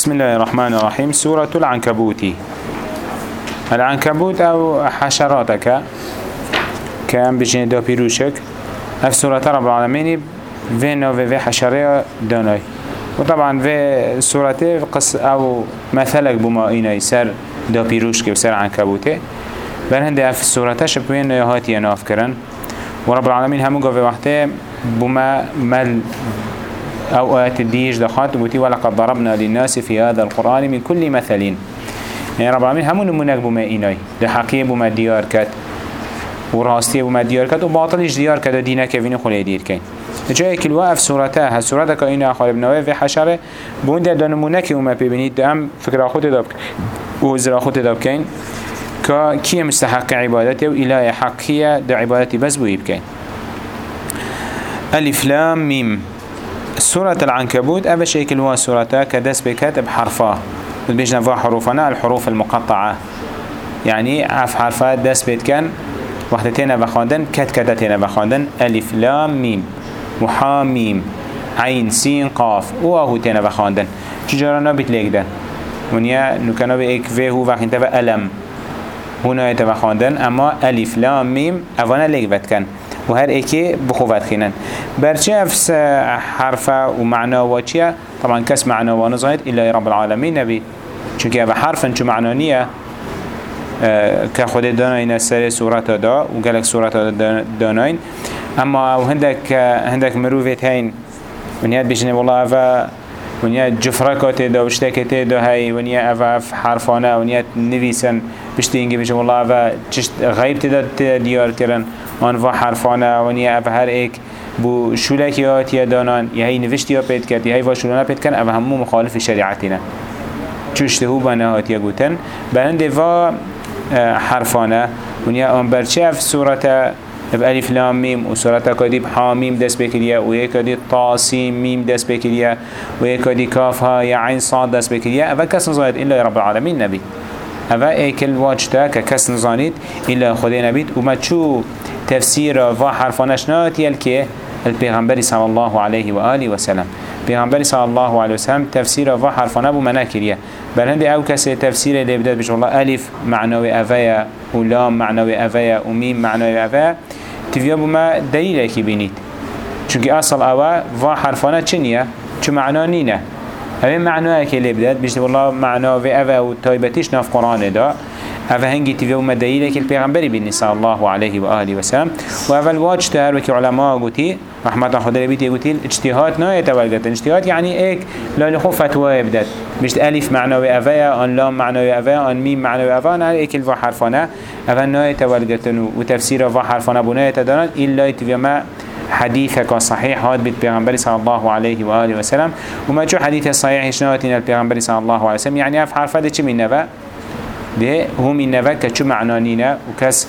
بسم الله الرحمن الرحيم. سورة العنكبوت. العنكبوت أو حشراتك كان بجنة دو بيروشك اف سورة رب العالمين في في حشرية داناي وطبعا في سورة قص أو مثلك بما إينا يسر دو بيروشك وسر عنكبوته بل هنده اف سورة شبوين يهاتي ناف كرن ورب العالمين همو قوة وقته بما مل أوقات ديش دخات بوتي ولقد ضربنا للناس في هذا القرآن من كل مثلين يعني رب العالمين همون نمونك بما إيناي لحقية بما ديار كت وراستي بما ديار كت وباطلش ديار كت دينا كفين خلي دير كين جاي كل واقف سورتها هالسورة كأينا أخوال ابن وفي حشرة. بون ده نمونك وما ببنيت أم فكرة خود دابك وزر خود دابكين كي مستحق عبادته وإله حقية ده عبادتي بس بويبكين ألف لام ميم سورة العنكبوت أبا شكل هو سورة كدس بكتب حرفا بيجنا فيها حروفنا الحروف المقطعة. يعني عف حرفات دس بيت كان وحدتين بخاندن كت كتتين بخاندن ألف لام ميم. وحاميم عين سين قاف. وهو تين بخاندن شجرنا بتليك ده. ونيا نكنا بإيك فيه وقت انتبه ألم. هنا يتبخاندن أما ألف لام ميم أفانا ليك بتكن و هر ایکی بخوفت خینن. حرفه و معنا طبعا کس معنا و نزاید. الا رب العالمین نبی. چونکه اف حرفن چو معنا نیه که خود داناین سر صورت دا و گلک صورت اما هندک هندک مروفت هین. ونیاد بشنه والله افا ونیا جفرکات دا وشتکت دا هی ونیا اف حرفانه ونیا نویسن. بشتی اینگه بشه والله اف چشت غیب تدا دیار کرن آن و حرفانه ونیا اف هر ایک بو شولکیات یا دانان. یا هی نوشتی ها پید کرد یا هی و شولانه پید کن اف همو مخالف شریعتینه چوشته هو بناهات یا گوتن. بلنده و حرفانه. ونیا آن برچه اف صورت بألف لام ميم وسورة كديب حاميم دس بكريا ويكدي طاسيم ميم دس بكريا ويكدي كافها يا عين صاد دس بكريا أفا كس نزانيت إلا رب العالمين نبي أفا ايكل واجتا ككس نزانيت إلا خدي نبيت وما تشو تفسير فا حرفانش نات يلكي البيغمبر صلى الله عليه وآله وسلم پیغمبر صلى الله عليه وسلم تفسير و حرفانه بو منا كريه بل هندي أو كسي تفسير اللي بدأت بش الله. ألف معنوي أفايا ولام معنوي أفايا وميم معنوي أفايا تفيا بما دليل كي بينيت چونك أصل أوا و حرفانه چنية چو معنا هذا معناه كي اللي بدأت بش والله معنوي أفا وتايبتيش ناف قرآن دا. هذا هنگی تیوی و مدعیه که الپیغمبری بینی صلی الله علیه و آله و سلم و اول واج تهر وکی علماء گوتی رحمت خدا بیتی گوتی اجتهاد نه تولگت اجتهاد یعنی ایک لالی خو فتوا بدت مشت الف معنوی اویا آن لام معنوی اویا آن میم معنوی اویا آن ایک الوا حرفانه. اول نه تولگتن و تفسیر و حرفانه بونه تدارن ایلا تیوی ما حديثك صحيح. هاد بيت پیغمبر صلى الله عليه وآله وسلم. وما جو حديث صحيح شنواتنا البيغمبر صلى الله عليه وسلم. يعني اف حرفه ده چه من نبا ده هم النبا كچو معنانينا وكس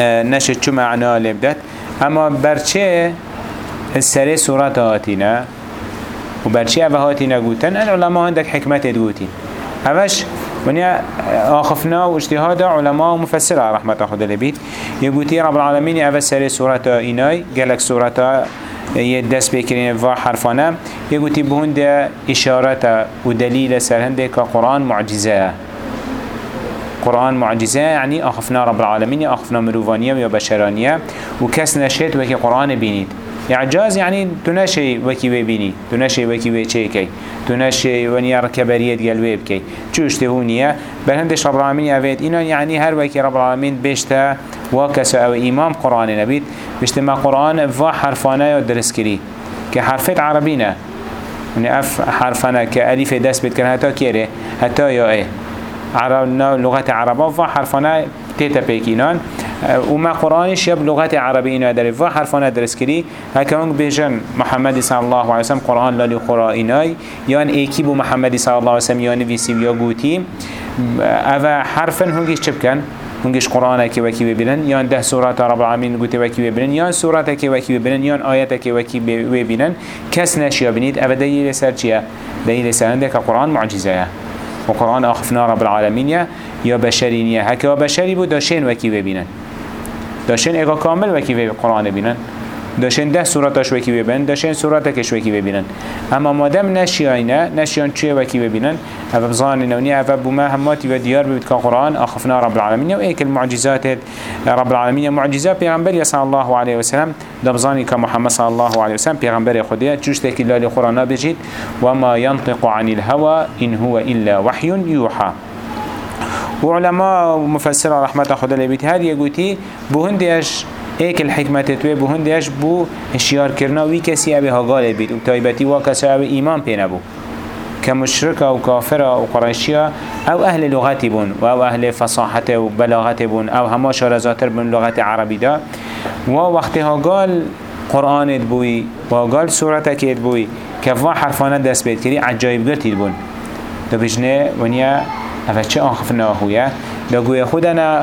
آه نشد چو معنا لبدت اما برچه السري سورة هاتينا وبرچه اوه هاتينا قوتن العلماء عندك حكمت قوتين اوش ونيا آخفنا واجتهاد علماء مفسرة رحمة خدا لبيت يقولي رب العالمين سري سورة إناي قالك سورة يدس بكرين و حرفانا. يقولي بهند إشارة ودليل سرهند كقرآن معجزة. قرآن معجزة يعني أخفنا رب العالمين أخفنا مروفانية وبشرانية وكس نشيت وكي قرآن بينيت إعجاز يعني تنشي وكي بيني تنشي وكي بيشيكي تنشي ونيار كبريت قلبي بكي. چوش تهونية بل هندش رب العالمين أفيد إنا يعني هر وكي رب العالمين بيشتا وكس أو إمام قرآن نبيت ما قرآن فا حرفانا يدرس كري. كحرفات عربينا. يعني أف حرفانا كألف دس بيت كان هتا كيري هتا يا إيه؟ عربنا لغة عربة و حرفانا تيتا بيكينان. وما قرآنش يب لغة عربية إنه داري و حرفانا درس كري هنگ بيجن محمد صلى الله عليه وسلم قرآن لالي قرآناي يان ايكي بو محمد صلى الله عليه وسلم يان فيسي ويا قوتي. أفا حرفا هنگيش چبكن هنگيش قرآن كي وكي ببنن. يان ده سورة رب العالمين قوتي وكي ببنن. يان سورة كي وكي ببنن. يان آيات كي وكي ببنن. كس ناشي بنيت أبا دليل سر چيا دليل سر عندك قرآن معجزة وقرآن أخفنا رب العالمين يا بشرين يا هكا بشري بو داشين وكي ببينن داشين ايقا كامل وكي بقرآن ببينن داشن ده صورت شوکی ببینن داشن صورت که شوکی ببینن اما مادم نشیاینه نشیان چیه وکی ببینن اف بزان نونی اف بما هماتی و دیار ببید که قرآن آخفنا رب العالمین. و ایک المعجزات رب العالمین معجزات پیغمبر صلی الله علیه وسلم. دبزانی که محمد صلی الله علیه وسلم پیغمبر خودی چوش تکی لالی قرآن بجید. و ما ينطق عن الهوى إن هو إلا وحي يوحى وعلماء ومفسر رحمة خدا لبيت هذه يقولي بهندش ایک الحکمت توی بو هندش بو اشیار کرنا وی کسی اوی ها گاله بید و تایبتی وا کسی اوی ایمان پی نبو كمشركة و كافرة و قريشية أو أهل لغتي بون و أو أهل فصاحة و بلاغة بون أو هما شارزاتر بون لغت عربي دا. و وقتها قال قرآن بوي و قال سورتك بوي كفوا حرفانه دست بيت كري عجائب قرتي بون. بجنه ونيا افا چه آخفنا هويا دا گوی خودنا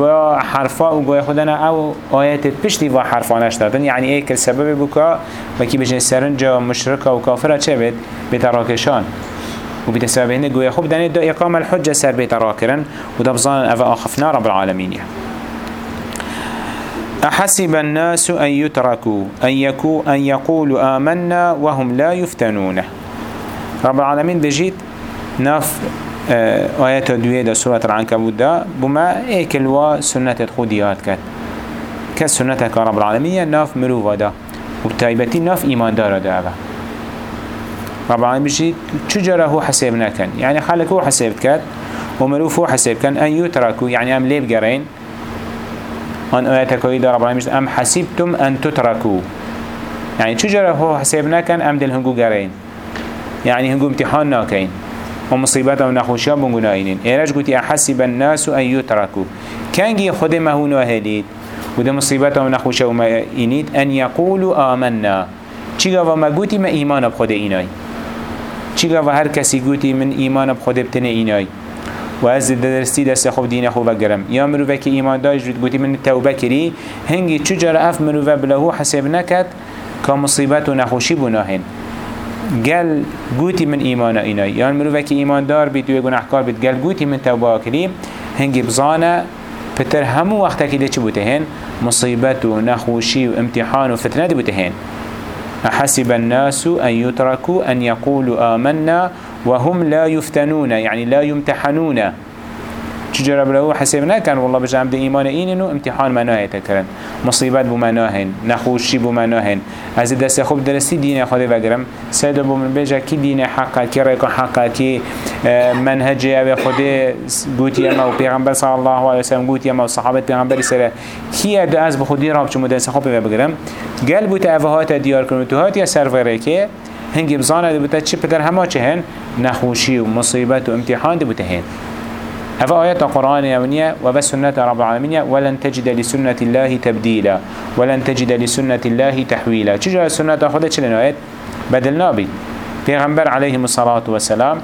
و حرفا و گوی خودنا أو آیت پشتی و حرفانش دادن یعنی ایک سبب بکا و کی بجن سرنجا مشرکا و کافرا چه بید؟ بتراکشان و بيت سبب هنده گوی خوب دانه دا اقام الحجة سر بيت راكرن و دا بظان افا آخفنا رب العالمين أحسب الناس أن يتركوا أن, يكو أن يقولوا آمنا وهم لا يفتنون رب العالمين بجيت ناف آيات دوية دا سورة العنكبوت دا بما ايكل و سنة خوديات كات. كسنة رب العالمين ناف مروفا دا وبتايبتي ناف إيمان دار دا أبا. رب العالمين بجي چجرا هو حسابنا كان يعني خالك هو حساب كات ومروف هو حساب كان أن يتركوا يعني أم ليب قرين. أن آياتك ويدا رب العالمين أم حسبتم أن تتركوا. يعني چجرا هو حسابنا كان أم دل هنگو قرين؟ يعني هنگو امتحان ناكين. ومصيبات و نخوشيا بونگونا اينين إيراج قلت احسب الناس أن يتركوا. كانجي خود ما هو ناهليد وده مصيبات و نخوشيا وما اينيد أن يقولوا آمنا. چيگا و ما قلت ما إيمان بخود ايناي چيگا و هر کسی قلت من إيمان بخود بتنه ايناي و از درستی دست خوب دین خوب بگرم. یا مروفه که ایمان داشت جد گوتی من توبه کری. هنگی چجا اف مروفه بلهو حساب نکد که مصیبت و نخوشی بناهن. گل گوتی من ایمان اینا یان مروفه که ایمان دار بید و گناهکار بید گل من توبه کریم هنگی بزانه پتر همو وقتا که ده چی بوده هن؟ مصیبت و نخوشی و امتحان و فتنه ده هن. أحسب الناس أن يتركوا أن يقولوا آمنا وهم لا يفتنون يعني لا يمتحنون چجرا بلو حساب نکن والله بجام ده ایمان اینو امتحان مناه تکرن مصیبت بو مناهن نخوشی بو مناهن از دست خوب درستی دین خود وگرم سید بو من بجا کی دین حقا کی ریکا حقا کی منهج أو خود گوتی اما و پیغمبر صلی الله علیه وسلم گوتی اما و پیغمبر سره. کی اد از بخودی راب چمو دست خوب بگرم. گل بوت اوهات دیار کنو تو هات یا سرور که هنگی بزانه بوتا چی پدر همه چه نخوشی و مصیبت و امتحان دی بوتا هن. هذا آيات القرآن يونية وبس سنة رب العالمين. ولن تجد لسنة الله تبديلا. ولن تجد لسنة الله تحويلا. تجد سنة خدا چلن آيات بدل نابي پیغمبر عليه الصلاة والسلام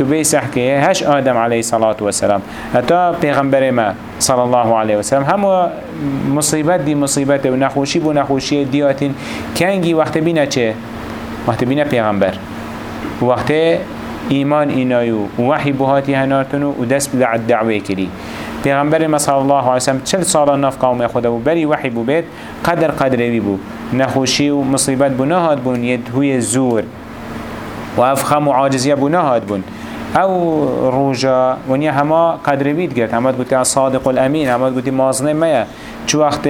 بيس احكي هش آدم عليه الصلاة والسلام. هتا پیغمبر ما صلى الله عليه وسلم هم مصيبت دي مصيبت و نخوشي بو نخوشي دياتين كانجي وقت بينا چه؟ وقت بينا پیغمبر. وقت ایمان اینایو وحی بهاتی هنارتنو و دست بده دعوه کری پیغمبر ما الله علیه وسلم چل سال نف قوم خدا بو بری وحی بو بید قدر قدر بو. نخوشی و مصیبت بو نهاد بون ید هوی زور. و افخم و عاجزیه بو نهاد بون. أو روجا ونیا هما قدر بید گرد هما گوتی صادق الامین هما گوتی مازنه میا چو وقت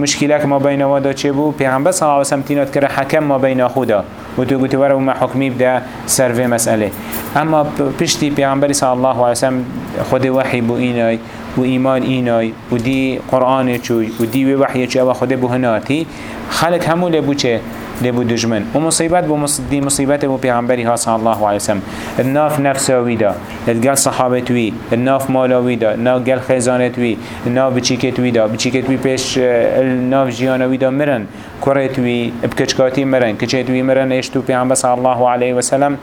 مشکلک ما بین وادا چه بو؟ پیغمبر صلی الله علیه وسلم تینات کرده حکم ما بین خدا. و تو گوتی ورا ما حکمی بده سر مسئله. اما پشتی پیغمبر صلی الله علیه وسلم خود وحی بو اینای و ایمان اینای و دی قرآن چوی و دی وحی چوی و خود بو هناتی. خلق همو لبو چه؟ لبو دجمن و مصیبت بو دي مصیبت بو ها صلی الله علیه وسلم. الناف نفساوی دا. الگل صحابت وی الناف مالاوی دا. الناف گل خزانت وی الناف بچیکت وی دا. بچیکت وی پیش الناف جیانوی دا. مرن. كرت وي بكشكاتي مرن كشت وي مرن إيش تو بيعم صلى الله عليه وسلم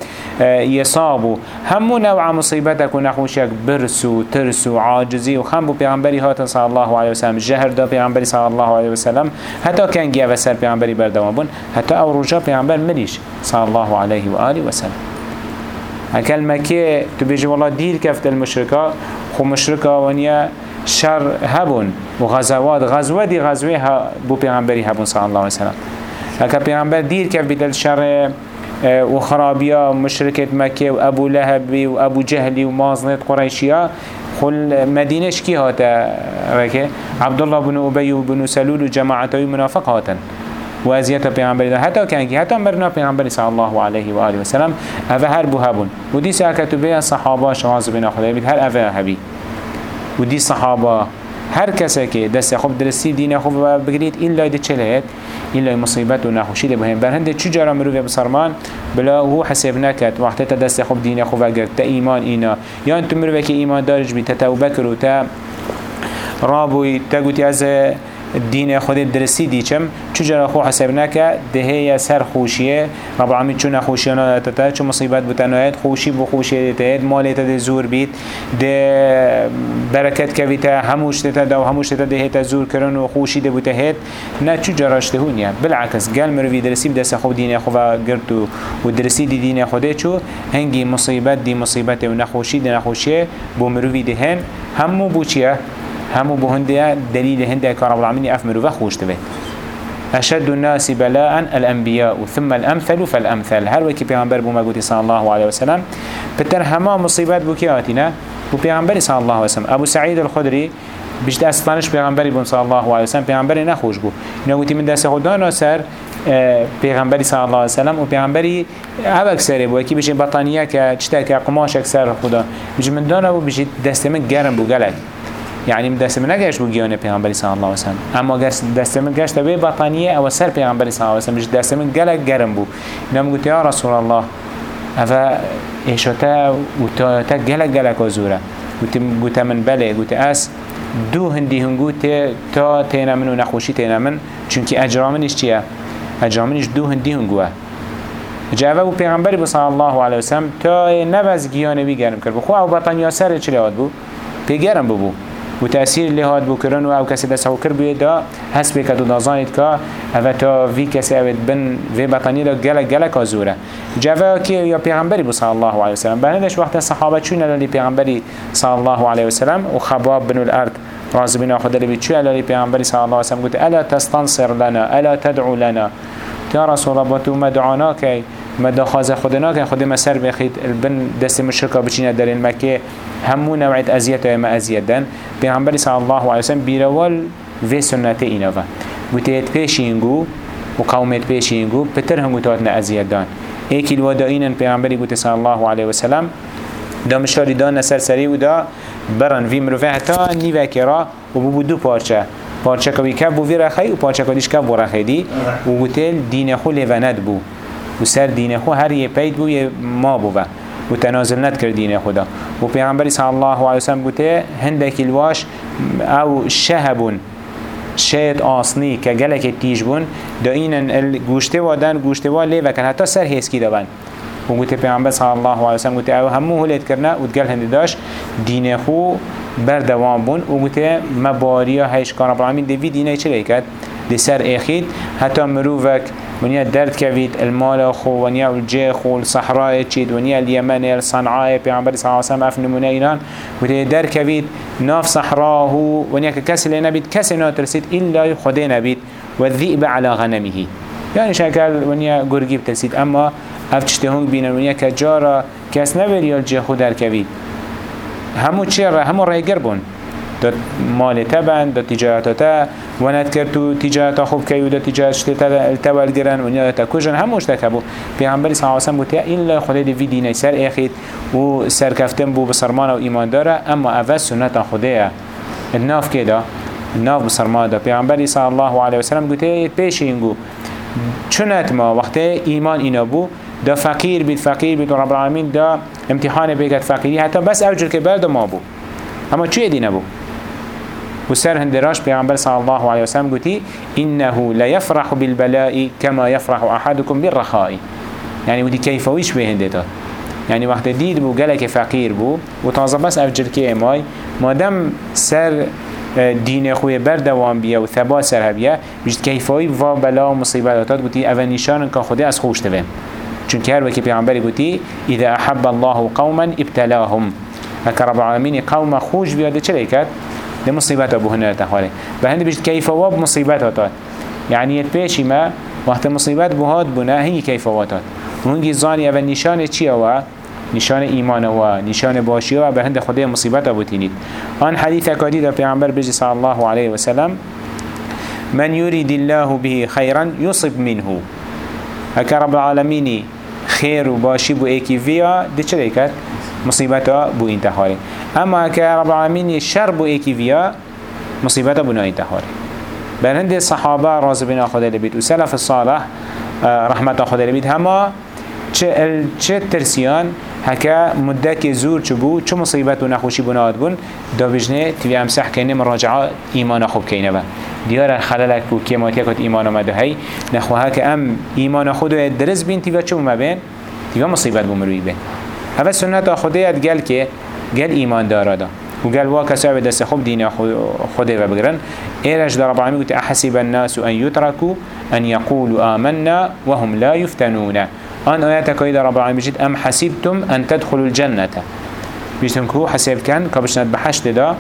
يصابوا همو نوع مصيبتك ونخوشك برسو ترسو عاجزي وخمبو بيعمبري هات صلى الله عليه وسلم جهر دا بيعمبري صلى الله عليه وسلم. حتى كان جاء وسر بيعمبري بردوان بون حتى أو رجا بيعمبر مليش صلى الله عليه وآله وسلم. هكال مكي تبيجي والله دير كفت المشركة خو مشركة ونيا شر هبون و غزوات غزوه دی غزوه ها بو پیغمبری هبون صلی الله علیه وسلم. اکا پیغمبر دیر که بدل شر آه، و خرابیا مشرکت مکه و ابو لهبی و ابو جهلی و مازنت قریشیا خل مدينش كي هاتا ركي عبد الله بن أبي بن سلول وجماعته منافق هاتن. وازيتا پیغمبر حتى كان كي حتى مرنا پیغمبر صلى الله وآله وسلم هذا هر بهابون ودي ساكتو بيا صحابة شواز بنا خدا بيت هر أفا هبي ودي صحابة هر کسی که دست خوب درستی دین خوب بگیرید این لایده چه این لای مصیبت و نخوشی بهم بر هنده چو جرا بسرمان بلا هو حساب نکد وقتی تا دست خوب دین خوب اگر تا ایمان اینا. یا انتو مروی که ایمان دارج بی تا توبه کرو تا رابوی تا گوتی از دین خود درستی دیچم چجرا خو حساب نکه؟ دهه سر خوشیه. رب العالمین چون خوشی نادتا چون مصیبت بتنایت خوشی بو خوشی دیت مالی تا زور بید. ده برکت کویتا هموش تا دو هموش تا ده تا زور کرن و خوشی ده بوته نه چجراش دهونیه بالعکس گل مروی درسی بدست خو دین خو گرد و درسی دی دین خوده چو هنگی مصیبت دی مصیبت و نخوشی دی نخوشی بو مروی دهن. همو بو چیه؟ همو بهنده دليل هنده كرب العالمين أفمر وخوش تبه أشد الناس بلاء الأنبياء ثم الأمثل فالأمثل. هل وكي پیغمبر بو مگوتي صلى الله عليه وسلم بتر هما مصيبات بو بو پیغمبر صلى الله عليه وسلم. أبو سعيد الخدري بجد أسطانش پیغمبری بون صلى الله عليه وسلم. پیغمبری نخوش بو اینا گوتی من دست خودانا سر پیغمبری صلی الله علیه وسلم و پیغمبری هبک سره بو کی بشه بطانیه که چتا که قماش اکثر خدا. بشه من دانا بو بشه دست من گرم بو گلک. يعني دست من نگشت بو گیانه پیغمبری صلی الله علیه و سلم. اما دست من گشت به بطانیه أو سر پیغمبری صلی الله علیه و سلم. دست من گلک گرم بو نم گفت یا رسول الله اوا ایشتا و تا تا گلک گلک ازوره گفت من بله. گفت اس دو هندی هنگو تا تینا من و نخوشی تینا من. چونکی اجرامنش چیه؟ اجرامنش دو هندی هنگوه. جاوه بو پیغمبری صلی الله علیه و سلم. تا نبز گیانه گرم کرد. بخو أو بطانیه سر چلی آد بو؟ پیگرم بو. و تأثیر لهاد بکرن و أو کسی دست أو کر بیه دا هست بکد و دازانید که أو تا وی کسی اوید بن وی بطنی دا گلک گلک آزوره جوه که یا پیغمبری بو الله علیه وسلم؟ بندش وقت صحابه چون علی پیغمبری صلی الله علیه وسلم و خباب بن الارد راز بنا خود لبی چو علی پیغمبری صلی الله علیه وسلم گفت الا تستنصر لنا الا تدعو لنا یا رسول الله تو مدعانا که مدا خواز خود ناکن خود ما سر بخید. البن دست مشرکا بچینه در این مکه. همو نوعیت ازیت و اما ازیت دن. پیغمبری صلی الله علیه وسلم بیروال وی سنت اینا و گوتیت پیش اینگو و قومت پیش اینگو پتر هم گوتات نه ازیت دان. ایکی الودائینن پیغمبری بوتی صلی الله علیه وسلم. دا مشاری دان نسر سری و دا برن وی مروفه تا نیوه کرا و بو دو پارچه. پارچه کوی کب و وی رخی و پارچه کدیش کب و رخی دی. و بوتیل دین خو لیوند بو. و سر دین خو هر یه پید بو یه ما بو و تنازل ند کرد دین خدا و پیغمبری صلی الله علیه وسلم گوته هندک الواش أو شهبون شاید آسنی که گلک تیج بون. دا این گوشته وادن گوشته وا لیو کن. حتی سر هسکی دابن و گوته پیغمبر صلی الله علیه وسلم گوته أو همو هلیت کرنه و دگل هندی داشت. دین خو بردوام بون. و گوته مباریا هیش کار رب العالمین دوی دینه چه لیکد؟ دی سر ایخید. حتی مروفک ونيا درد كفيت المال خو ونيا الجي خو الصحراء تشيد ونيا اليمن الصنعاء بيعمر صلى الله عليه وسلم أفن منينان ودي در كفيت ناف صحراء هو ونيا كسل نبيت كسل ناترسيت إلا خدي نبيت والذئب على غنمه يعني شكل ونيا قرقي بترسيت أما أفتشتهون بينا ونيا كجارة كاس نبري الجي خو در كفيت همو چه همو رای گربون داد مال تبن داد تجارت تا ونت کرد تو تجارت خوب که و داد تجارت شده تول گرن و نیاد تا کجن هموش تکبو پیغمبری صلی الله علیه و سلم این خدا دی ویدی سر اخید و سر کفتن بو بسرمان و ایمان داره اما اول سنت خدا الناف كده الناف بسرمان ده پیغمبری صلی الله علیه و سلم گفت پیش اینگو چونت ما وقت ایمان اینا بو دا فقیر بید فقیر بید و رب العالمین دا امتحان بگت فقیری حتی بس اوجر که برد ما بو اما چه دی نبو وسر هندراش پیغمبر صلى الله عليه وسلم قلتي إنه لا يفرح بالبلاء كما يفرح أحدكم بالرخاء. يعني ودي كيف ويش بهندتا يعني وقت ديد بو قالك فقير بو وتازه بس أفجر كي ماي مادام سر آه، دين خوی بردوام بیا و ثبات سر هبیا بجد کیفایی و بلا و مصیبتات گوتی اول نشان که خودی از خوش تبه چون که هر وکی پیغمبری گوتی اذا أحب الله قوما ابتلاهم. اکر رب العالمین قوم خوش بیاده چه لیکد؟ ده مصيبات ابو هنا تخوالي بهند بيجد كيف واب مصيبات هاتات يعني يتباشي ما وقت مصيبات بهاد بنا هي كيف واتات ونجي زاني اول نشانه چي هوا نشان ایمان و نشان باشی و به هند خدای مصیبت تینید آن حدیث کادی در پیامبر بجی صلی الله علیه و سلم من يريد الله به خيرا يصب منه هكا رب العالمين خير وباشي بو ايكي فيها دي چه ديكت مصيبتا بو انتحاري اما هكا رب العالمين شر بو ايكي فيها مصيبتا بو نا انتحاري بل هند الصحابة راز لبيت وسلف الصالح رحمة خدا لبيت هما چه ترسيان هكا مدك زور چبو چه مصيبت و نخوشي بناد بون دا بجنه تبي امسح كينه مراجعة ايمان خوب كينه با دیار خلالك بو كيماتيا كت ايمان آمده هاي نخوها که ام ايمان خودو درز بين تبا چه ما بين تبا مصيبت بمروي بين هذا سنة خديت قال که قال ايمان دارا دا. وقال واكا سعب دست خوب دين خده و بگرن. ايرش در رب العالمين احسب الناس ان يتركوا ان يقولوا آمنا وهم لا يفتنون آن آيات كايدا رب العالمين. أم حسبتم أن تدخلوا الجنة؟ بيجتم كو حسب كان كبشنات بحشت دا.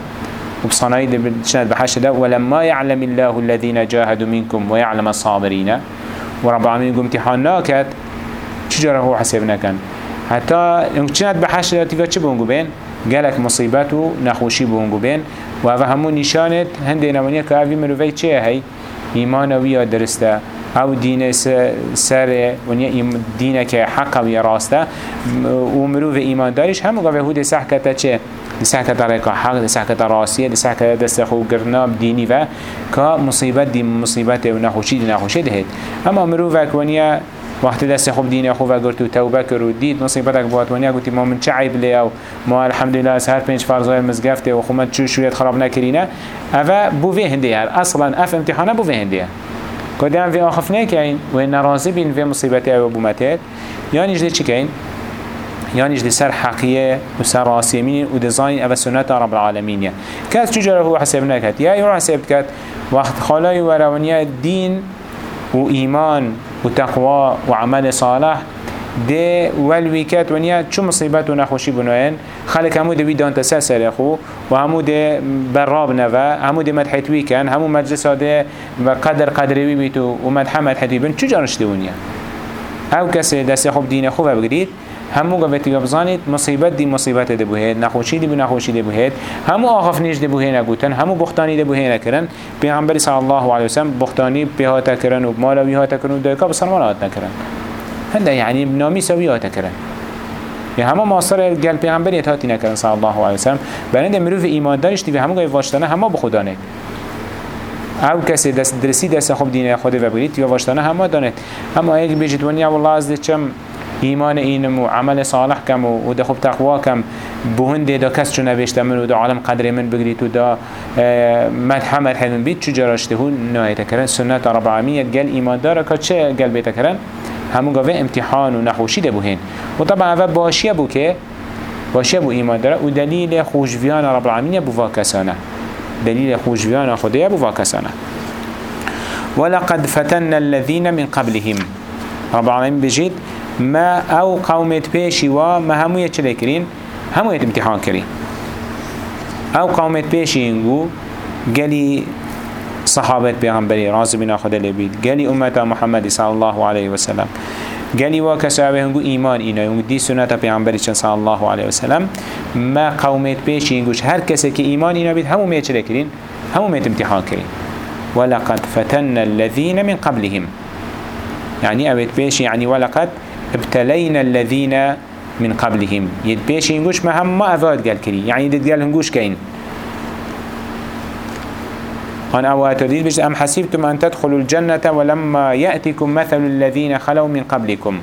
وبصناعي بشنات بحشت دا. ولما يعلم الله الذين جاهدوا منكم ويعلم الصابرين. ورب العالمين قم امتحان ناكت. چجرا هو حسبنا كان؟ حتى انكشنات بحشت دا تيفا چه بين؟ قالك مصيبته نخوشي بونگو بين؟ وهذا همون نشانت هنده نمانية كأوي مروفي چه هي إيمان ويا درسته آو دين سر ونیا دين که حق و راسته و مروف ایمان دارش همه قوه هود سحکتا چه؟ سحکتا ریکا حق سحکتا راسیه سحکتا دست خو گرناب دینی و که مصیبت دی مصیبت و نخوشی دی نخوشی دهید. اما مروف ونیا وقت دست خوب دین خوب اگر تو توبه کرو دید مصیبتک بود ونیا گوتی ما من چه عیب لی آو؟ ما الحمدلله از هر پنج فرضای مزگفته و چو شویت خراب نکرینه اوه بوه هنده هر أصلا اف امتحانه بوه هنده كدام في آخف نكين وين نرازي بين في مصيبتي أو بومتات يعني جدي چكين يعني جدي سر حقية وسر راسيمين وديزاين أو سنة رب العالمين كاس تجاره هو حسابنا كات يا يورا حساب كات وقت خلاي ورونيا الدين وإيمان وتقوى وعمل صالح ده والويكات ونيا شو مصيبات ونخوشي بنوين؟ خلق همو ده بيدان تساسر خو و همو ده براب نوا همو ده مدحت ويكن همو مجلس ده قدر قدروي بيتو و مدح مدحت بين چو جانش دونيا أو کسی دست خوب دین خوب بگیرید همو گفتی بزانید مصیبت دی مصیبت ده بوهید نخوشی دی بو نخوشی دی بوهید همو آخف نیش دی بوهید نگوتن همو بختانی دی بوهید نکرن پیغمبر صلی الله علیه وسلم بختانی پیهاتا کرن و مالاوی هاتا کرن و دایکا بسرمان هات نکرن. هنده يعني بنامي سويات كرن يعني همه ماصر قال پیغمبر يتهاتي نكرن صلى الله عليه وسلم بلند مروف ایمان دارش تیوی همه گاهی واشتانه همه بخودانه او کسی دست درسی دست خوب دینه خود و بگیرید تیوی واشتانه همه دانه اما اگه بيجت ونیا والله از چم ایمان اینم و عمل صالح کم و ده خوب تقوا کم. بهنده دا کس چو نوشته من و دا عالم قدر من بگرید و دا مدح مدح من بید چو جراشته هون نهایت کرن سنت رب العالمین گل ایمان داره که چه گل بیت کرن؟ همون گاوه امتحان و نخوشی ده بوهن و طبعا اوه باشیه بو که باشیه بو ایمان داره. و دلیل خوشویان رب العالمین بو واکسانه. دلیل خوشویان خدایه بو واکسانه. ولقد فتن الذين من قبلهم. رب العالمين بجد ما أو قومت بيشي و ما همو يتشلي كرين همو امتحان كرين أو قومت بيشي انگو قالي صحابت پیغمبری راز بنا خدا لبید گلی امت محمد صلی الله علیه وسلم گلی وا کسابه هنگو ایمان اینا هنگو دی سنت پیغمبری چن صلی الله علیه وسلم ما قومت پیش اینگوش هر کسی که ایمان اینا بید همو میت چرا کرین همو میت امتحان کرین ولقد فتن الذين من قبلهم يعني أبيت بيش يعني ولقد ابتلينا الذين من قبلهم يد بيش ينقوش ما هم ما أفاد قال كري يعني يد قال هنقوش كين أن أو تريد بيش أم حسبتم أن تدخلوا الجنة ولما يأتكم مثل الذين خلوا من قبلكم؟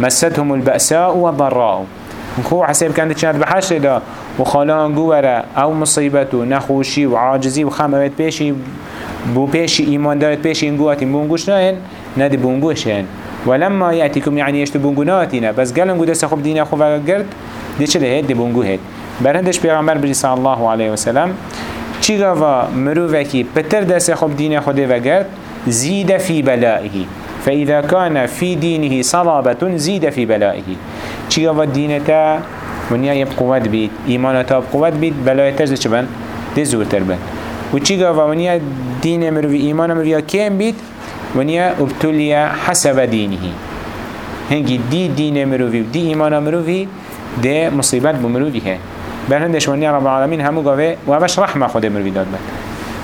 مستهم البأساء والضراء. هو حسب كانت شاد بحشر دا وخالان قوارا أو مصيبته نخوشي وعاجزي وخاموات بيشي بو بيشي إيمان دارت بيشي إنقواتي بونقوش ناين نادي بونقوشين ولما يأتيكم يعني يشتو بونقوناتنا بس قالن قد سخب دينا خوفا قرد دي چه هيد دي هيد برندش بيغمبر بجي صلى الله عليه وسلم. چی گاوا مروفکی پتر دست خوب دین خود وگرد زید فی بلائه فإذا كان في دينه صلابة زيد في بلائه چی گاوا دینتا ونیا یب قوت بید ایمانتا بقوت بید بلایتش چه بند؟ دي زورتر بن. و چی گاوا ونیا دین مروی ایمان مروی کم بید ونیا ابتلیا حسب دینه هنگی دی دین مروی دی ایمان مروی ده مصیبت بمروی هه بر هندش منی رب العالمین همو گاوه و همش رحمه خود مروی داد بد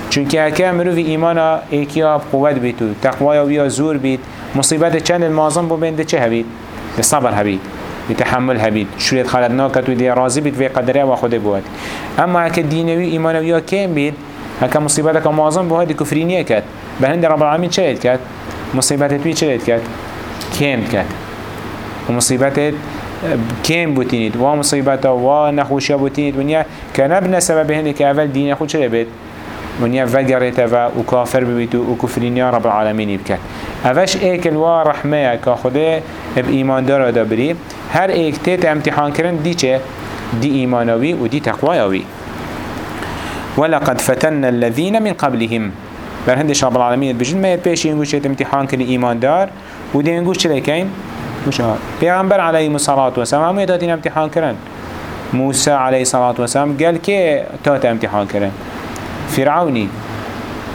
چونکه هکه مروی ایمان ایکیا قوت بیتو تقوی ویا زور بیت مصیبت چند المعظم ببینده چه هبید؟ به صبر هبید خالد هبید. شريط خلدناك ودي راضي بيت و قدره خود بود اما هك دينوي ايمانوي ويا ها بيت هك مصيبتك معظم بهدي کد كات هند رب العالمين شهد كات مصيبتك بي شهد كات كم كات ومصيبتك کد و مصیبت کم بوتینید و مصیبت و نخوشی بوتینید ونیا که نبنه سبب که اول دین خود چه بید؟ ونیا وگرت و کافر و کفرینیا رب العالمین بکد اوش ایک الوا رحمه که خوده اب ایمان داره دا بری هر ایک تیت امتحان کرن دی چه؟ دی ایمانوی و دی تقویوی ولقد فتن الذين من قبلهم. بر هندش رب العالمين بجن ما يتباشي ينقوش امتحان كن ايمان دار. ودي ينقوش چلي كين مش هاد پیغمبر عليه الصلاة والسلام هم يتاتين امتحان كرن موسى عليه الصلاة والسلام قال كي تات امتحان كرن فرعوني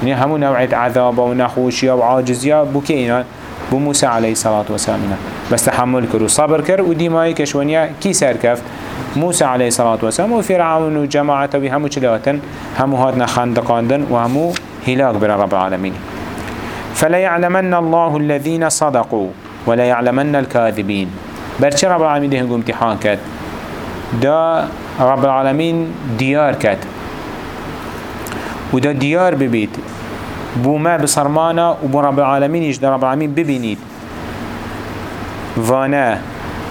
يعني همو نوعية عذاب ونخوشيا وعاجزيا بو كينا بو موسى عليه الصلاة والسلام بس تحمل كر وصبر كر ودي ماي كشونيا كي سركفت موسى عليه الصلاة والسلام وفرعون وجماعته بهمو چلاتن همو هاتنا خندقاندن وهمو هلاك بر رب العالمين فلا يعلمن الله الذين صدقوا. ولا يعلمن الكاذبين. برچه رب العالمين ده هنگو امتحان كد دا رب العالمين ديار كد ودا ديار ببيت بوما بصرمانا وبو رب العالمين يجد رب العالمين ببينيد وأنا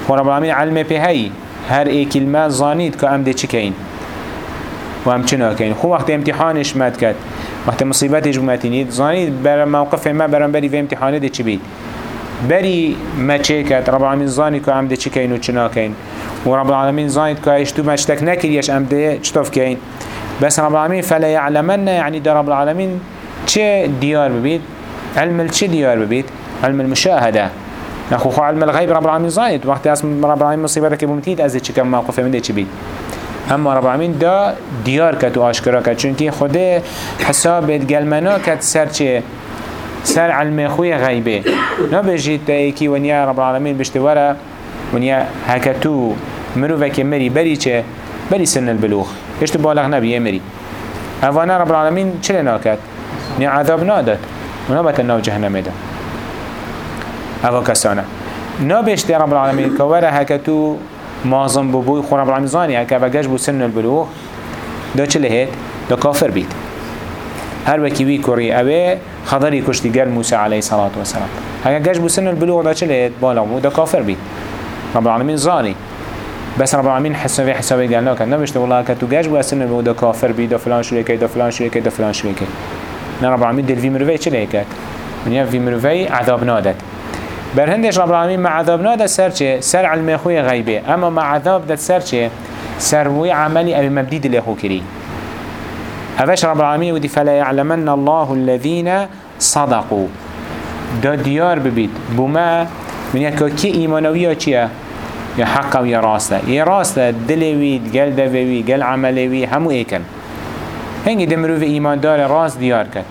ورب العالمين علم بهي هر کلمه زانید که ام ده چی کین. و ام چنا کین خو وقت امتحانش مد کد وقت مصیبتش بمتینید زانید بر موقف ما بری و امتحانه ده چی بری ما رب العالمین زانید که ام ده چی کین و چنا کین و رب العالمین زانید که ایش تو مشتک نکریش ام ده چطف کین بس رب العالمین فلا يعلمن يعني در رب العالمین چه دیار ببید علم چه دیار ببید علم المشاهدة. نخو خو علم الغيب رب العالمين زايد وقت اسم رب العالمين بمتيد از چه کم موقف من چه بید اما رب العالمين دا دیار کت و آشکرا کت چونکی خود حساب گلمنا کت سر چه سر علم خوی غیبه. نبجید تا ایکی ونیا رب العالمين بشتوارا ونیا هکتو مروفه که مری بری چه؟ بری سن البلوغ. اشتو بالغ نبیه مری. اوانا رب العالمين چه ناکت؟ نیا عذاب نادد و نبت النو جهنم ده هوا كسانا نابشت رب العالمين كوارا هكتو مازم ببوي خو رب العالمين زاني هكا بقاش بو سن البلوغ. دا چه لهت دا كافر بيت هر وكي وي كوري اوه خضري كشتي قال موسى عليه الصلاة والسلام هكا قاش بو سن البلوغ دا چه لهت بالا دا كافر بيت رب العالمين زاني بس رب العالمين حسابي حسابي قال لك نبشت والله كتو جاش بو سن البلوغ دا كافر بيت دا فلان شريكي دا فلان شريكي دا فلان شريكي رب العالمين دل في مروي چه لهكت من يف في مروي عذاب نادت بر هندش رب العالمين مع عذاب نادا سر چه؟ سر علم خوی غیبه. اما مع عذاب داد سر چه؟ سر وی عملی أو مبدید له خو کری اوش رب العالمين ودي فلا يعلمن الله الذين صدقوا. دا ديار ببيت. بما من يكو كي إيمانوية چيه يا حقا ويا راسته يا راسته دلوي قل دوي قل عملوي همو إيكن. هنگی دمرو في ایمان دار راس دیار کن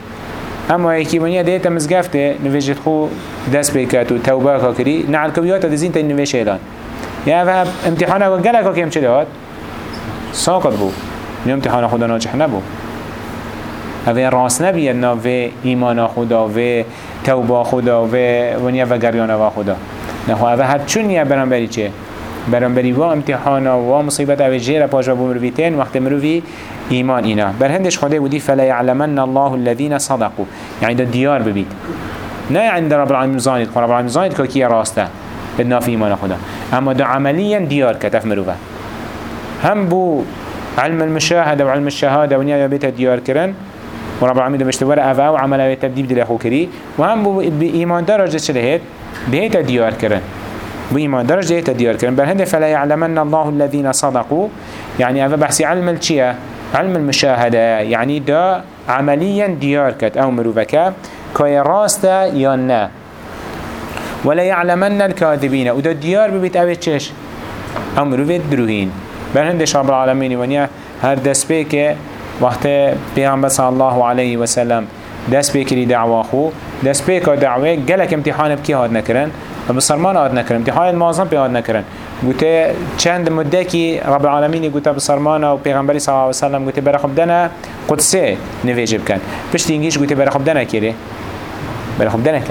اما یکی منیا دیتا مزگفته نویجت خو دست بکت و توبه کری نعل کویات دزین تا نویش ایلان یا و امتحانه و گلک که چه داد ساقط بو. نو امتحان خدا ناجح نبو. اوه راست نبید نا و ایمان خدا و توبه خدا و ونیا و گریان و خدا. نه اوه هر چون یا برام بری چه؟ برام بری و امتحان و مصیبت اوه جیر پاش و بمرویتین وقت مروی ایمان اینا. بر هندش خدا بودی فلا يعلمن الله الذين صدقوا. يعني ده دیار ببید. نه عند رب العالمين زانید. رب العالمين زانید که کی راسته؟ بدنا في ایمان خدا. اما ده عمليا دیار کتف مروفه هم بو علم المشاهده وعلم الشهاده ونيا بيت ديار كرن ورب العالمين ده بشتوار أفا وعمل تبديل دي لخو كري وهم بإيمان درجة شلهت بهيت ديار كرن بإيمان درجة هيت ديار كرن بل هند فلا يعلمن الله الذين صدقوا يعني أفا بحسي علم الشيء علم المشاهدة. يعني دا عمليا ديار كت أو مروفك كي راستا يانا ولا يعلمن الكاذبين ودا ديار ببيت أبي تشش أو مروفت دروهين بل هندش رب العالمين ونيا هر دست بيك وقت پیغمبر صلی الله علیه و سلم دست بکری دعوا خو دست بکر دعوه گلک امتحان بکی هاد نکرن و بسرمان هاد نکرن امتحان المازم پی هاد نکرن. گوته چند مده کی رب العالمین گوته بسرمان و پیغمبری صلی الله علیه و سلم گوته برای خب دنه قدسه نویجه بکن. پشت اینگیش گوته برای خب دنه کره برای خب دنه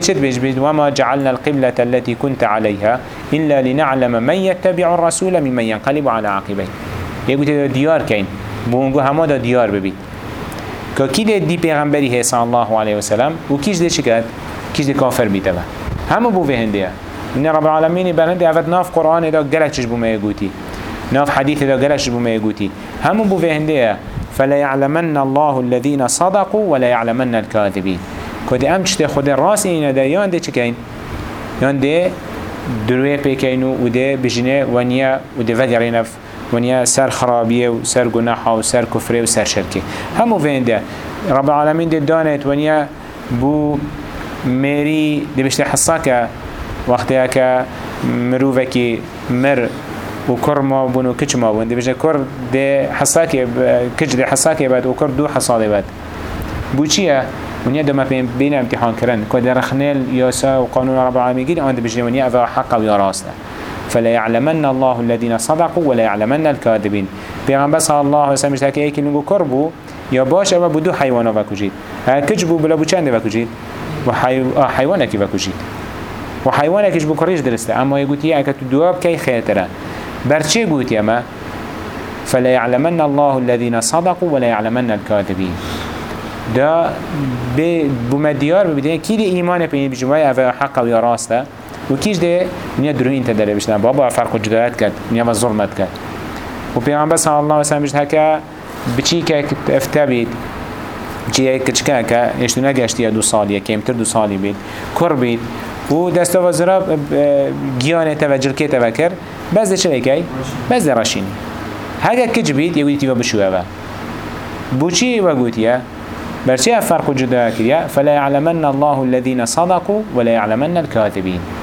چد بيج بيج وما جعلنا القبلة التي كنت عليها إلا لنعلم من يتبع الرسول ممن ينقلب على عقبيه. يقول ديار كين بونگو همه دا ديار ببي که کی دی پیغمبری صلی الله علیه و سلم و کیش ده چکد کیش ده کافر بیته و. همه بو وهنده من رب العالمین برنده اوت ناف قرآن دا گلک چش بو میگوتی. ناف حدیث دا گلک چش بو میگوتی. همه بو وهنده فلا يعلمن الله الذين صدقوا ولا يعلمن الكاذبين كده ام چته خود راس این ده یان ده چکین یان ده دروی پیکینو و ده بجنه ونیا و ده ودرینف ونیا سر خرابیه و سر گناح و سر کفره و سر شرکه همو وینده رب العالمین ده دانت ونیا بو مری ده بشته حصا که وقتی که مروفه مر و کر ما بون و کچ ما بون. ده بشته کر ده حصا که کچ ده حصا که بعد و کر دو حصا ده بعد بو چیه؟ ونیا دم بین بین امتحان کردن که در خنل یاسا و قانون رب العالمین گیر آن ده بشته ونیا اول حق و یا راسته. فلا يعلمن الله الذين صدقوا ولا يعلمن الكاذبين. پیغمبر صلی الله علیه و سلم که یکی نگو کربو یا باش اما بدو حیوانا وکجید ها کجبو بلا بو چنده وکجید و حیوانه کی وکجید و حیوانه کش بو کریش درسته. اما یگوتی اگه تو دواب کی خیتره. برچه گوتی اما؟ فلا يعلمن الله الذين صدقوا ولا يعلمن الكاذبين. دا بمديار ببدين كي دي إيمان بين بجمعي أفا حق ويا راسته. و کیش ده نیا درو این تداره بشتن بابا فرق و جدایت کرد نیا و ظلمت کرد. و پیغمبر صلی الله علیه وسلم بشت که بچی که افتا بید جیه کچکه که اشتو نگشتی دو سالیه کمتر دو سالی بید کر بید و دستا وزرا گیانه تا و جلکه تا کرد. ده چه بکی؟ بس ده راشینی هگه کج بید یه گویتی و بشوه و بوچی و گوتیه برچه فرق جدا كريا فلا يعلمن الله الذين صدقوا ولا يعلمن الكاذبين.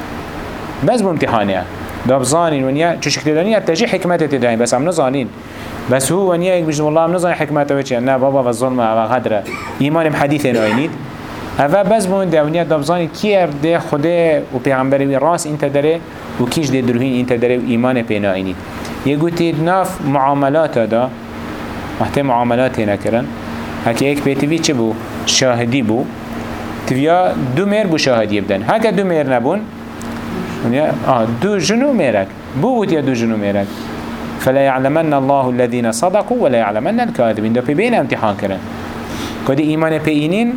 بس بامتحانه داب زانين ونيا چو شكل دانيا تجي حكمته تدعين بس هم نزانين بس هو ونيا يك بجد والله هم نزانين حكمته وچي نا بابا والظلم و غدره ايمان بحديث ناينيد هذا بس بون دونيا داب زانين كي ارده خده و پیغمبر راس انت داره و كيش ده دروهين انت داره و ايمان بيناينيد يقول ناف معاملات دا وقتی معاملات نکرن. هكي ايك بيتوي چه بو؟ شاهدي بو. تبيا دو بو شاهدي بدن. هكا دو نبون آه دو جنو ميرك. بو بوتيا دو جنو ميرك. فلا يعلمن الله الذين صدقوا ولا يعلمن الكاذبين. دو بين امتحان كرن كده إيمان بينين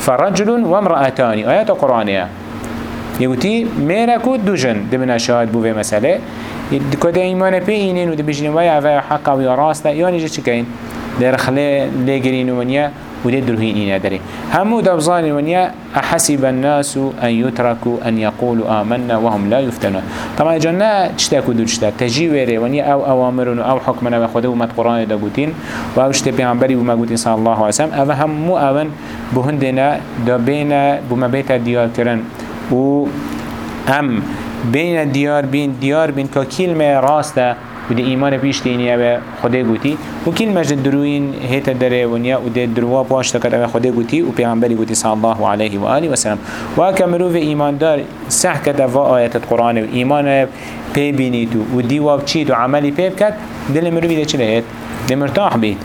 فرجل وامرأتان آيات قرآنية يقولي ميركو دو جن. دمنا شاهد بو في مسألة كده إيمان بينين ودي بجنوا ويا حقا ويا راستا يعني جي چكين در خلي لجرين ونيا ودي دروهين إنا دري. همو دبزان ونيا أحسب الناس أن يتركوا أن يقولوا آمنا وهم لا يفتنون. طبعا جنة تشتاكو دو تشتا تجيويري ونيا أو أوامرون أو حكمنا وخده ومت قرآن دا قوتين وأو شتى بيعنبري وما قوتين صلى الله عليه وسلم. أو همو أون بهندنا دابينا بما بيت ديار كرن و هم بين ديار بين ديار بين ككلمة راستة و دی ایمان پیش دینی أو خدا گوتی و کل مجد دروین هیت داره ونیا و دی دروا باش تکد أو خدا گوتی و پیغمبری گوتی صلی الله علیه و آله و سلم. و اکا مروف ایمان دار سح کد و آیت قرآن و ایمان پی بینید و دیواب چید و عملی پی بکد دل مروفی ده چه لهید؟ ده مرتاح بید.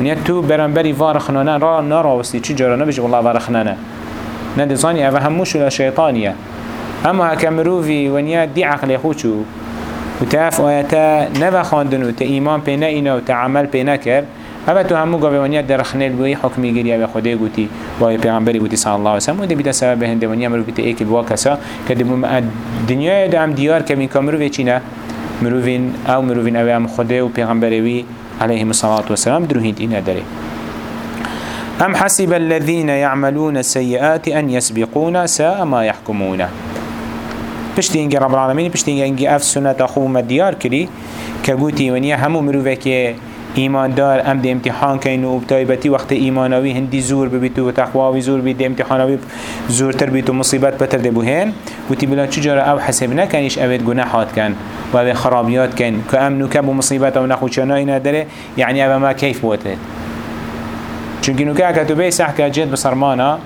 ونیا تو برنبری وارخنانه را نراوستی چی جارانه بشه والله وارخنانه. نه دزانی أو هموش ولا شیطانیه. اما هکا مروفی ونیا دی عقل خوچو و تاف آیتا نو خاندن و تا ایمان پی نه و تا عمل پی نکر اوه تو همو گاوانیت در خنل بوی حکمی گیری أو خوده گوتی و پیغمبری گوتی صلی الله علیه وسلم و دی بیتا سبب هنده ونیا مرو بیتا ایکی بوا کسا که دنیای دا هم دیار که این که مرو چینه مروفين أو مروفين أو ام خده و پیغمبروی عليهم الصلاة والسلام دروهين إنا داري أم حسب الذين يعملون السيئات أن يسبقون ساء ما يحكمون پشتی اینگه رب العالمین پشتی اینگه اف سنت خو مدیار کری که گوتی ونیا همو مروفه که ایمان دار ام دی امتحان کن و بتایبتی وقت ایمانوی هندی زور ببیت و تقواوی زور بید امتحانوی زورتر بید و مصیبت بتر دی بوهن. و تی بلا چجارا أو حسب نکنیش اوید گناحات کن. و اوید خرابیات کن که ام نکب و مصیبت و نخوچانای نداره یعنی أو ما کیف بوده. چونکه نکه اکتو بی سحکه جد بسرمانا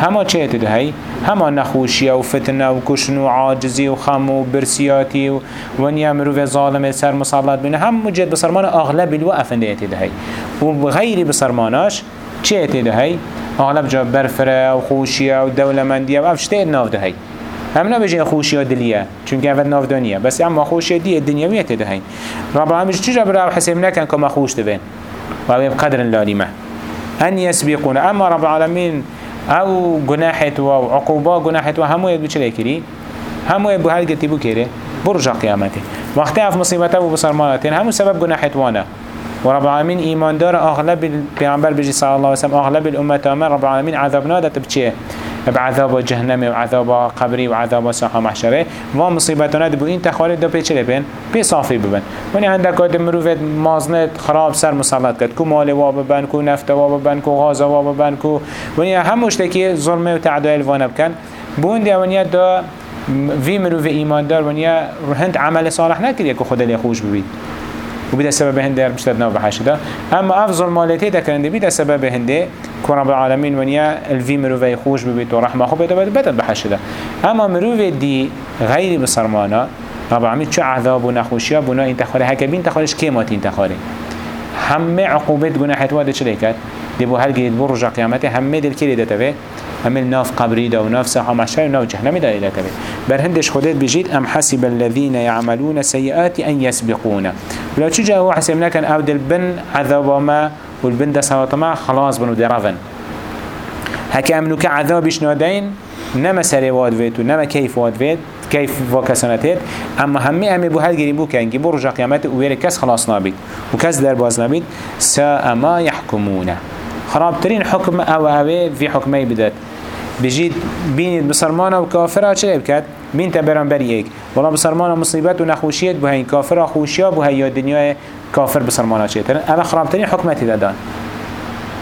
هما چه ده هی هما نخوشی و فتنه و کشن و عاجزی و خم و برسیاتی و ونیا مروف ظالم سر مسلط بینه هم مجد بسرمان اغلب الوقف ده هی و غیر بسرماناش چه ده هی اغلب جا برفره و خوشی و دولمندی و افشته ناف ده هی هم نبجه و دلیه چونکه اول ناف دنیا بس اما خوشی دی دنیویت ده هی رب العالمین چجا برای حساب نکن که ما خوش دبین و قدر لالیمه أن يسبقون أما رب العالمين أو گناحت و عقوبا گناحت و همو يد بچه کری همو يد بو هل گتی بو کره برجا قیامته وقتی اف مصیبته و بسرمانتين همو سبب گناحت وأنا ورب العالمين إيمان دار أغلب البيغمبر بجي صلى الله عليه وسلم أغلب الأمة أمر رب العالمين عذاب نادت بچه. بعذاب جهنم وعذاب قبري وعذاب ساحة محشره. و مصيبتنا دبو این تخالد دو پیچه لبن پی صافی ببن. ونی هندک آد مروفت مازنت خراب سر مسلط کرد کو مال وا ببن کو نفت وا ببن کو غاز وا ببن کو ونی هم مشتکی ظلمه و تعدایل الوان بکن بون دی ونی دا وی مروف ایمان دار ونی هند عمل صالح نکریه که خود لی خوش ببید وبدأ سبب هنده مشتد نو بحشده أما أفضل مالتي تكرنده بدأ سبب هنده كرب العالمين ونيا الفي مروفي خوش ببيت ورحمة خو بدا بدا بحشده. أما مروفي دي غير بصرمانه رب العالمين چه عذاب و نخوشيا بنا انتخاره هكا بين تخارش كيمات انتخاره همه عقوبت گناحت واده چه لیکد؟ دی بو هل گید برو رجا قیامته همه دل کلی داته به همه ناف قبری دا و ناف ساحا محشر و ناف جهنمی دا داته به بر هندش خودت بجید ام حسب الذين يعملون سيئات ان يسبقون بلا چو جا هو حسب نکن أو دل بن عذاب ما والبن دا صلاة ما خلاص بنو درافن هكا امنو كعذابش نادين نما سري واد فيتو نما كيف واد فيت كيف وكسنتت اما همي امي بو هل جريبو كان جيبو رجع قيامته ويري كس خلاص نابيت وكس در باز نابيت ساء ما يحكمون خرابترين حكم أو اوه في حكمي بدات بجيت بين بسرمانه وكافره چه بكت بين تبران بريك والله بسرمانه مصيبت ونخوشيت بو هين كافره خوشيا بو هي الدنيا كافر بسرمانه چه اما خرابترين حكمتي دادان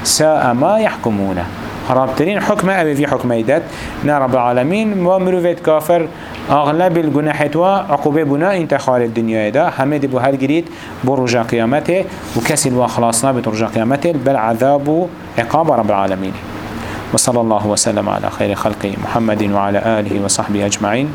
ساء ما يحكمونه خرابترين حكمة أبي في حكمة دات نا رب العالمين ومروفيت كافر أغلب الجناحات وعقوبة بنا انت خال الدنيا دا حمد بو هل جريد برجع قيامته وكسل وخلاصنا بترجع قيامته بل عذاب عقاب رب العالمين وصلى الله وسلم على خير خلقه محمد وعلى آله وصحبه أجمعين